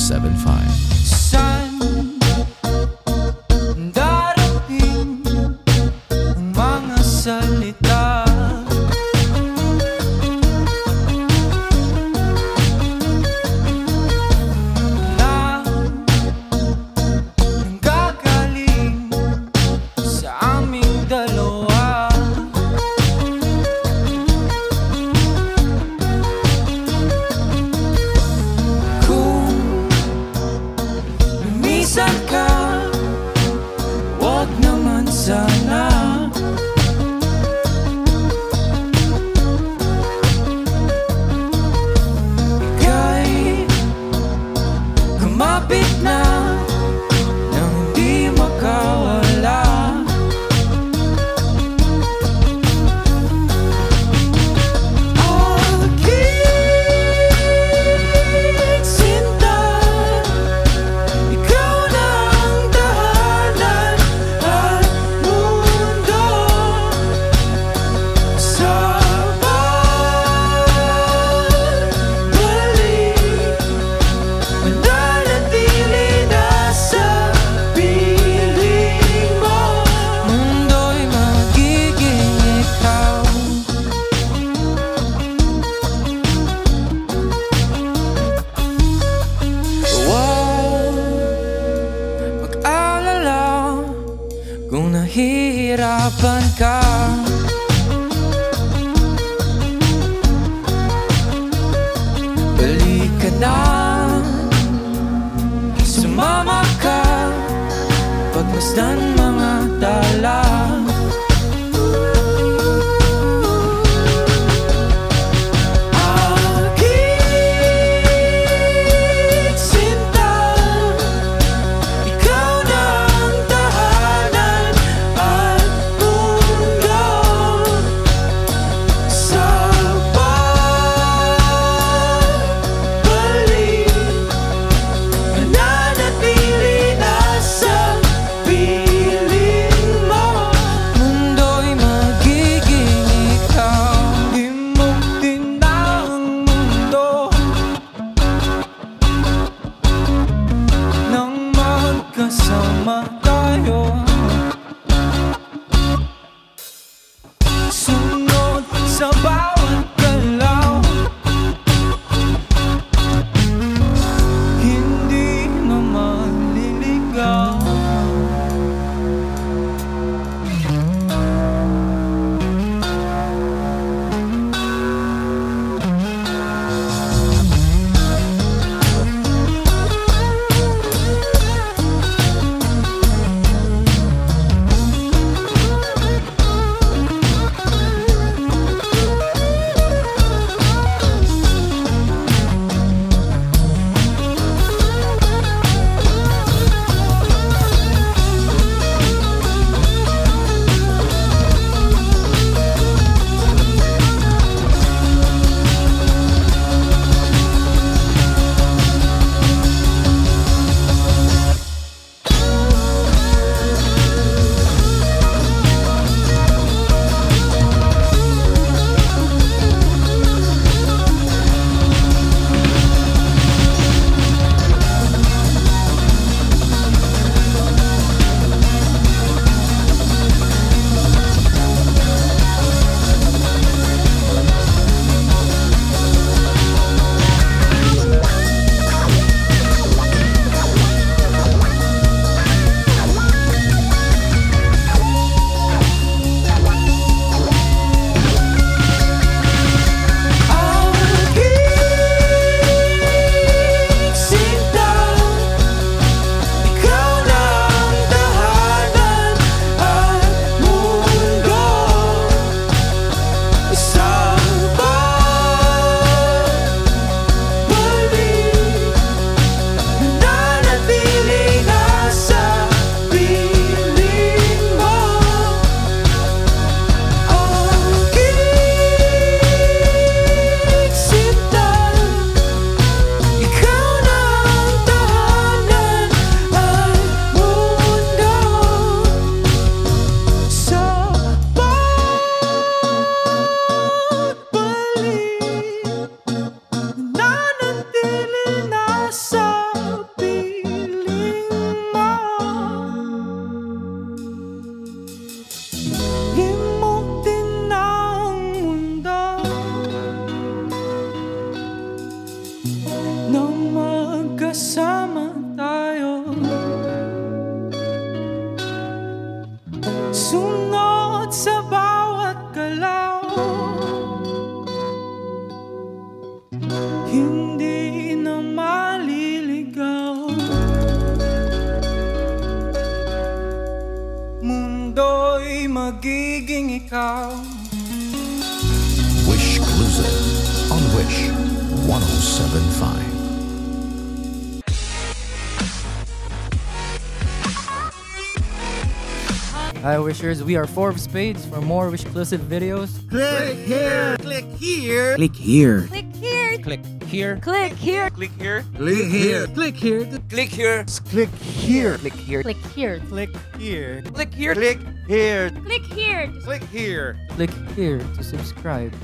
1075. open car. Beli ka na, sumama ka, pagmasdan Sama tayo. Sunod sa bawat galaw. Hindi na maliligaw. Mundo'y magiging ikaw. Wish Cruiser on Wish 1075 Hi Wishers, we are Four of Spades for more Wishclusive videos. Click here. Click here. Click here. Click here. Click here. Click here. Click here. Click here. Click here. Click here. Click here. Click here. Click here. Click here Click here. Click here. Click here. Click here. Click here to subscribe.